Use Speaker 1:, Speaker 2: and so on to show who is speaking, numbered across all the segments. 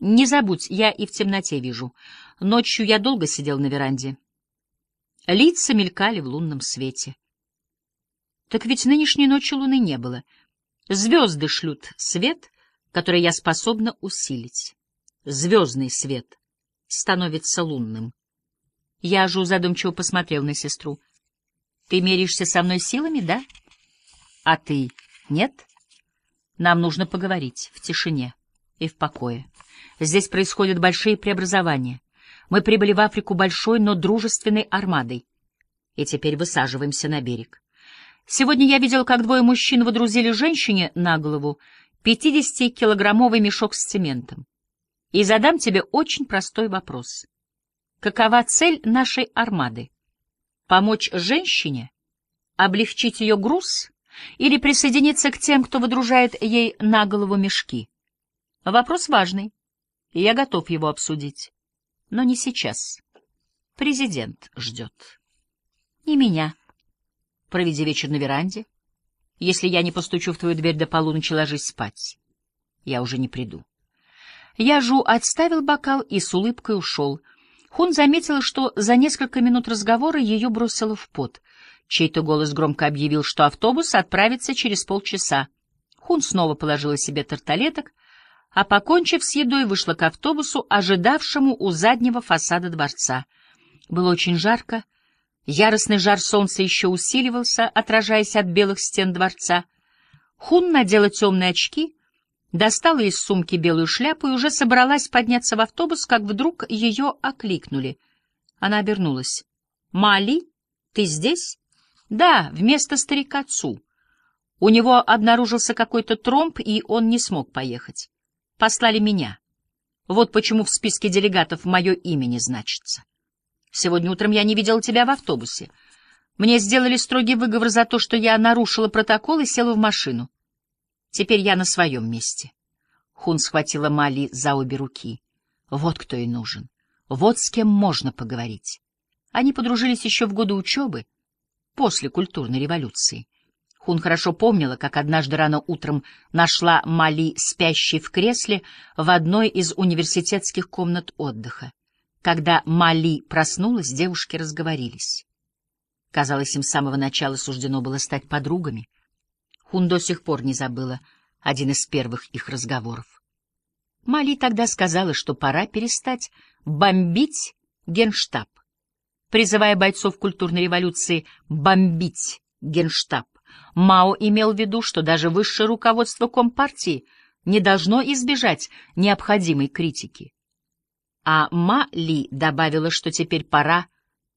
Speaker 1: Не забудь, я и в темноте вижу. Ночью я долго сидел на веранде. Лица мелькали в лунном свете. Так ведь нынешней ночью луны не было. Звезды шлют свет, который я способна усилить. Звездный свет становится лунным. Я же задумчиво посмотрел на сестру. Ты меришься со мной силами, да? А ты нет? Нам нужно поговорить в тишине и в покое. Здесь происходят большие преобразования. Мы прибыли в Африку большой, но дружественной армадой. И теперь высаживаемся на берег. Сегодня я видел, как двое мужчин водрузили женщине на голову 50-килограммовый мешок с цементом. И задам тебе очень простой вопрос. Какова цель нашей армады? Помочь женщине? Облегчить ее груз? Или присоединиться к тем, кто водружает ей на голову мешки? Вопрос важный, и я готов его обсудить. Но не сейчас. Президент ждет. И меня. Проведи вечер на веранде. Если я не постучу в твою дверь до полуночи, ложись спать. Я уже не приду. Я Жу отставил бокал и с улыбкой ушел. Хун заметила, что за несколько минут разговора ее бросило в пот. Чей-то голос громко объявил, что автобус отправится через полчаса. Хун снова положила себе тарталеток, а, покончив с едой, вышла к автобусу, ожидавшему у заднего фасада дворца. Было очень жарко, яростный жар солнца еще усиливался, отражаясь от белых стен дворца. Хун надела темные очки, достала из сумки белую шляпу и уже собралась подняться в автобус, как вдруг ее окликнули. Она обернулась. «Мали, ты здесь?» «Да, вместо старика Цу. У него обнаружился какой-то тромб, и он не смог поехать послали меня. Вот почему в списке делегатов мое имя не значится. Сегодня утром я не видел тебя в автобусе. Мне сделали строгий выговор за то, что я нарушила протокол и села в машину. Теперь я на своем месте. Хун схватила Мали за обе руки. Вот кто и нужен. Вот с кем можно поговорить. Они подружились еще в годы учебы, после культурной революции. Хун хорошо помнила, как однажды рано утром нашла Мали спящей в кресле в одной из университетских комнат отдыха. Когда Мали проснулась, девушки разговорились. Казалось, им с самого начала суждено было стать подругами. Хун до сих пор не забыла один из первых их разговоров. Мали тогда сказала, что пора перестать бомбить генштаб, призывая бойцов культурной революции бомбить генштаб. Мао имел в виду, что даже высшее руководство Компартии не должно избежать необходимой критики. А Ма Ли добавила, что теперь пора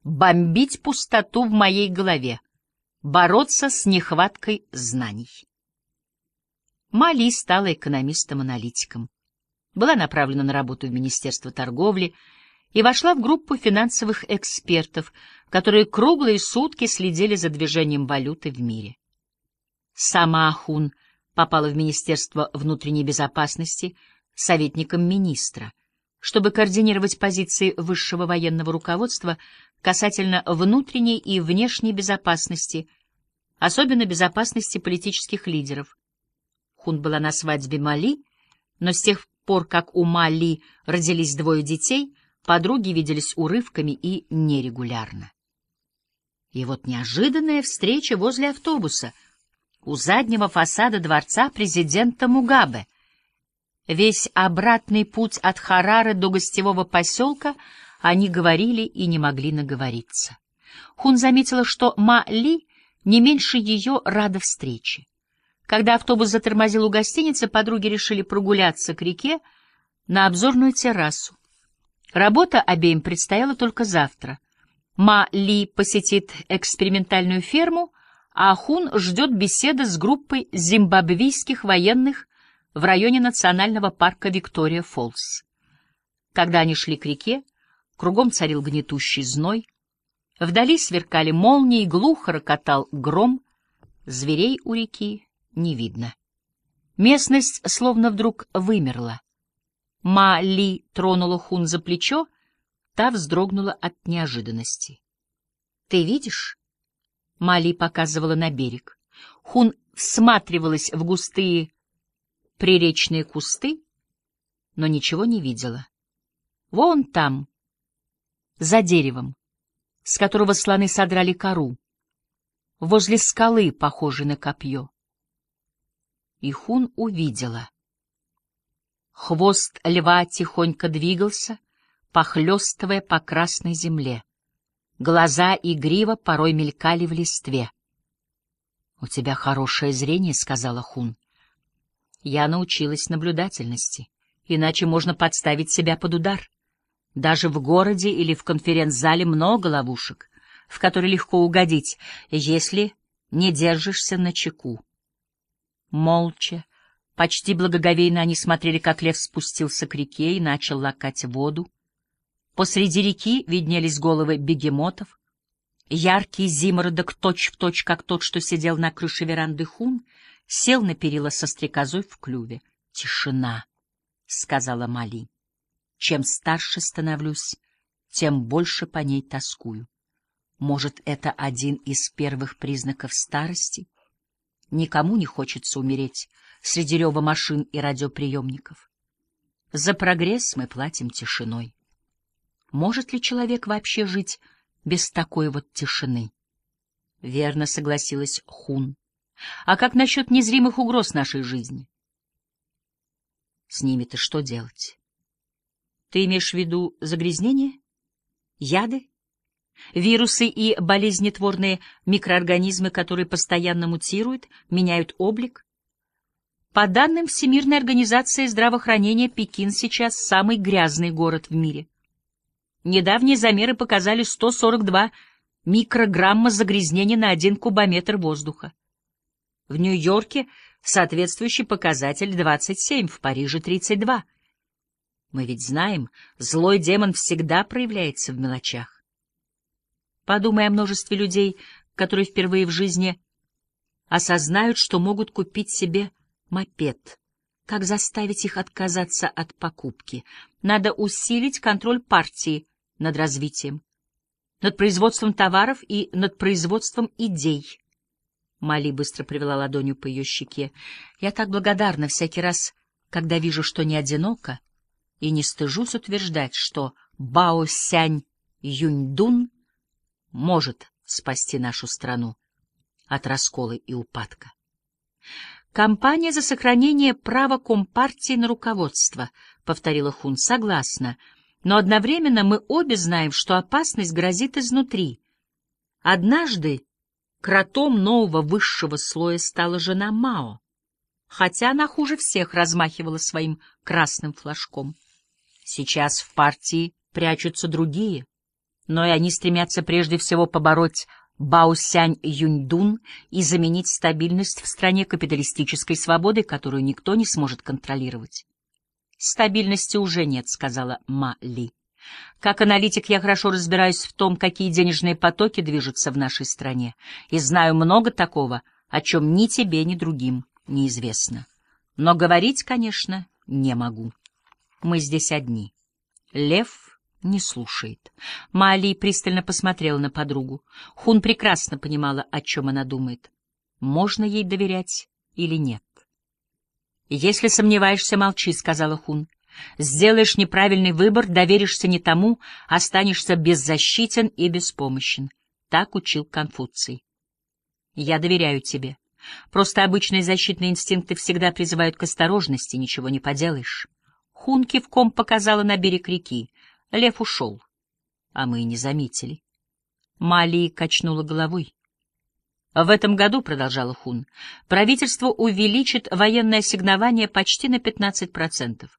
Speaker 1: бомбить пустоту в моей голове, бороться с нехваткой знаний. Ма Ли стала экономистом-аналитиком, была направлена на работу в Министерство торговли и вошла в группу финансовых экспертов, которые круглые сутки следили за движением валюты в мире. Сама Ахун попала в Министерство внутренней безопасности советником министра, чтобы координировать позиции высшего военного руководства касательно внутренней и внешней безопасности, особенно безопасности политических лидеров. Хун была на свадьбе Мали, но с тех пор, как у Мали родились двое детей, подруги виделись урывками и нерегулярно. И вот неожиданная встреча возле автобуса — у заднего фасада дворца президента Мугабе. Весь обратный путь от Харары до гостевого поселка они говорили и не могли наговориться. Хун заметила, что Ма Ли не меньше ее рада встрече. Когда автобус затормозил у гостиницы, подруги решили прогуляться к реке на обзорную террасу. Работа обеим предстояла только завтра. Ма Ли посетит экспериментальную ферму, Ахун ждет беседы с группой зимбабвийских военных в районе национального парка Виктория-Фоллс. Когда они шли к реке, кругом царил гнетущий зной, вдали сверкали молнии, глухо рокотал гром, зверей у реки не видно. Местность словно вдруг вымерла. Ма-Ли тронула Хун за плечо, та вздрогнула от неожиданности. — Ты видишь? Мали показывала на берег. Хун всматривалась в густые приречные кусты. но ничего не видела. Вон там, за деревом, с которого слоны содрали кору, возле скалы, похожей на копье. И Хун увидела. Хвост льва тихонько двигался, похлестывая по красной земле. Глаза и грива порой мелькали в листве. — У тебя хорошее зрение, — сказала Хун. Я научилась наблюдательности, иначе можно подставить себя под удар. Даже в городе или в конференц-зале много ловушек, в которые легко угодить, если не держишься на чеку. Молча, почти благоговейно они смотрели, как лев спустился к реке и начал лакать воду. Посреди реки виднелись головы бегемотов. Яркий зимородок, точь-в-точь, как тот, что сидел на крыше веранды Хун, сел на перила со стрекозой в клюве. «Тишина», — сказала Мали. «Чем старше становлюсь, тем больше по ней тоскую. Может, это один из первых признаков старости? Никому не хочется умереть среди рева машин и радиоприемников. За прогресс мы платим тишиной. Может ли человек вообще жить без такой вот тишины? Верно согласилась Хун. А как насчет незримых угроз нашей жизни? С ними-то что делать? Ты имеешь в виду загрязнение? Яды? Вирусы и болезнетворные микроорганизмы, которые постоянно мутируют, меняют облик? По данным Всемирной организации здравоохранения, Пекин сейчас самый грязный город в мире. Недавние замеры показали 142 микрограмма загрязнения на один кубометр воздуха. В Нью-Йорке соответствующий показатель 27, в Париже 32. Мы ведь знаем, злой демон всегда проявляется в мелочах. Подумай о множестве людей, которые впервые в жизни осознают, что могут купить себе мопед. Как заставить их отказаться от покупки? Надо усилить контроль партии над развитием, над производством товаров и над производством идей. Мали быстро привела ладонью по ее щеке. «Я так благодарна всякий раз, когда вижу, что не одиноко, и не стыжусь утверждать, что Бао Сянь Юньдун может спасти нашу страну от раскола и упадка». «Компания за сохранение права Компартии на руководство», — повторила Хун, — «согласна. Но одновременно мы обе знаем, что опасность грозит изнутри. Однажды Кротом нового высшего слоя стала жена Мао, хотя она хуже всех размахивала своим красным флажком. Сейчас в партии прячутся другие, но и они стремятся прежде всего побороть Баосянь Юньдун и заменить стабильность в стране капиталистической свободой, которую никто не сможет контролировать. «Стабильности уже нет», — сказала Ма Ли. Как аналитик я хорошо разбираюсь в том, какие денежные потоки движутся в нашей стране, и знаю много такого, о чем ни тебе, ни другим неизвестно. Но говорить, конечно, не могу. Мы здесь одни. Лев не слушает. Мали пристально посмотрела на подругу. Хун прекрасно понимала, о чем она думает. Можно ей доверять или нет. «Если сомневаешься, молчи», — сказала Хун. Сделаешь неправильный выбор, доверишься не тому, останешься беззащитен и беспомощен. Так учил Конфуций. Я доверяю тебе. Просто обычные защитные инстинкты всегда призывают к осторожности, ничего не поделаешь. Хун кивком показала на берег реки. Лев ушел, а мы и не заметили. Мали качнула головой. В этом году, — продолжала Хун, — правительство увеличит военное ассигнование почти на 15%.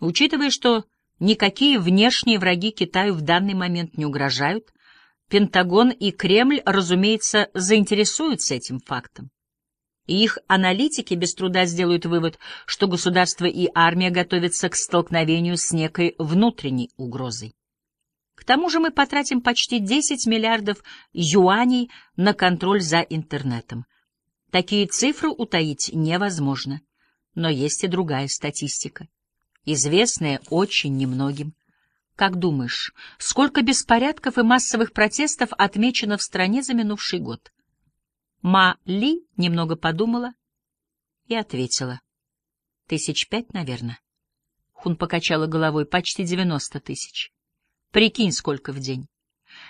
Speaker 1: Учитывая, что никакие внешние враги Китаю в данный момент не угрожают, Пентагон и Кремль, разумеется, заинтересуются этим фактом. И их аналитики без труда сделают вывод, что государство и армия готовятся к столкновению с некой внутренней угрозой. К тому же мы потратим почти 10 миллиардов юаней на контроль за интернетом. Такие цифры утаить невозможно. Но есть и другая статистика известное очень немногим. Как думаешь, сколько беспорядков и массовых протестов отмечено в стране за минувший год? Ма Ли немного подумала и ответила. Тысяч пять, наверное. Хун покачала головой. Почти девяносто тысяч. Прикинь, сколько в день.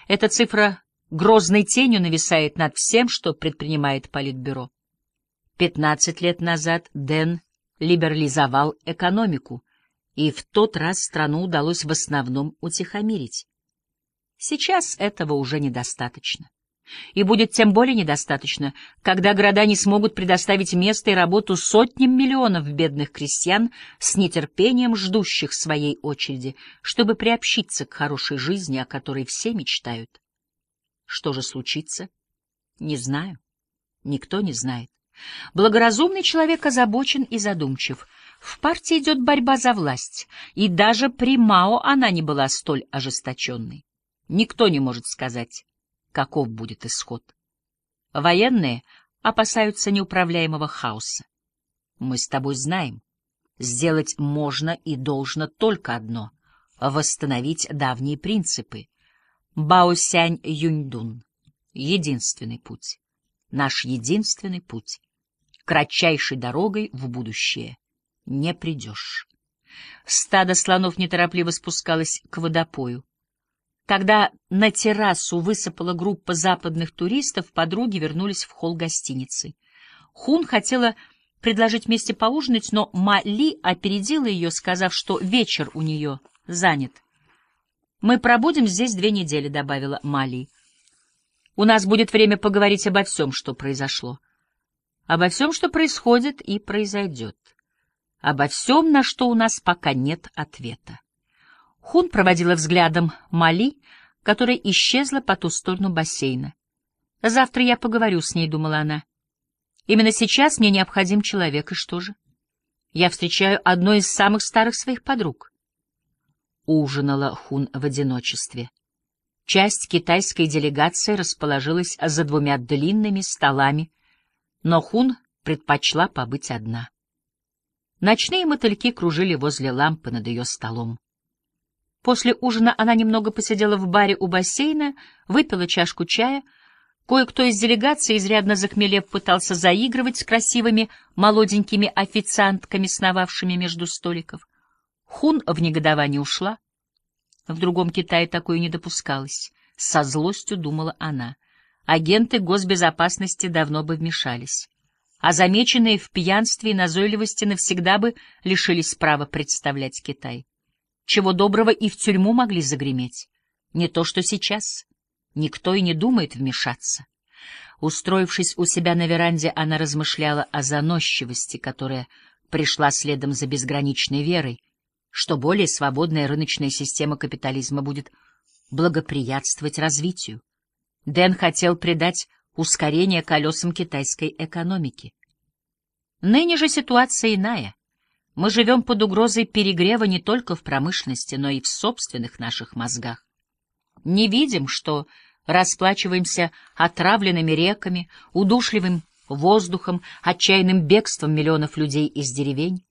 Speaker 1: Эта цифра грозной тенью нависает над всем, что предпринимает Политбюро. Пятнадцать лет назад Дэн либерализовал экономику, и в тот раз страну удалось в основном утихомирить. Сейчас этого уже недостаточно. И будет тем более недостаточно, когда города не смогут предоставить место и работу сотням миллионов бедных крестьян с нетерпением ждущих своей очереди, чтобы приобщиться к хорошей жизни, о которой все мечтают. Что же случится? Не знаю. Никто не знает. Благоразумный человек озабочен и задумчив. В партии идет борьба за власть, и даже при Мао она не была столь ожесточенной. Никто не может сказать, каков будет исход. Военные опасаются неуправляемого хаоса. Мы с тобой знаем, сделать можно и должно только одно — восстановить давние принципы. Баосянь Юньдун — единственный путь, наш единственный путь кратчайшей дорогой в будущее не придешь. Стадо слонов неторопливо спускалось к водопою. Когда на террасу высыпала группа западных туристов, подруги вернулись в холл гостиницы. Хун хотела предложить вместе поужинать, но Мали опередила ее, сказав, что вечер у нее занят. «Мы пробудем здесь две недели», — добавила Мали. «У нас будет время поговорить обо всем, что произошло» обо всем, что происходит и произойдет, обо всем, на что у нас пока нет ответа. Хун проводила взглядом Мали, которая исчезла по ту сторону бассейна. «Завтра я поговорю с ней», — думала она. «Именно сейчас мне необходим человек, и что же? Я встречаю одну из самых старых своих подруг». Ужинала Хун в одиночестве. Часть китайской делегации расположилась за двумя длинными столами, но Хун предпочла побыть одна. Ночные мотыльки кружили возле лампы над ее столом. После ужина она немного посидела в баре у бассейна, выпила чашку чая. Кое-кто из делегации, изрядно захмелев, пытался заигрывать с красивыми молоденькими официантками, сновавшими между столиков. Хун в негодовании ушла. В другом Китае такое не допускалось. Со злостью думала она — агенты госбезопасности давно бы вмешались, а замеченные в пьянстве и назойливости навсегда бы лишились права представлять Китай. Чего доброго и в тюрьму могли загреметь. Не то, что сейчас. Никто и не думает вмешаться. Устроившись у себя на веранде, она размышляла о заносчивости, которая пришла следом за безграничной верой, что более свободная рыночная система капитализма будет благоприятствовать развитию. Дэн хотел придать ускорение колесам китайской экономики. Ныне же ситуация иная. Мы живем под угрозой перегрева не только в промышленности, но и в собственных наших мозгах. Не видим, что расплачиваемся отравленными реками, удушливым воздухом, отчаянным бегством миллионов людей из деревень.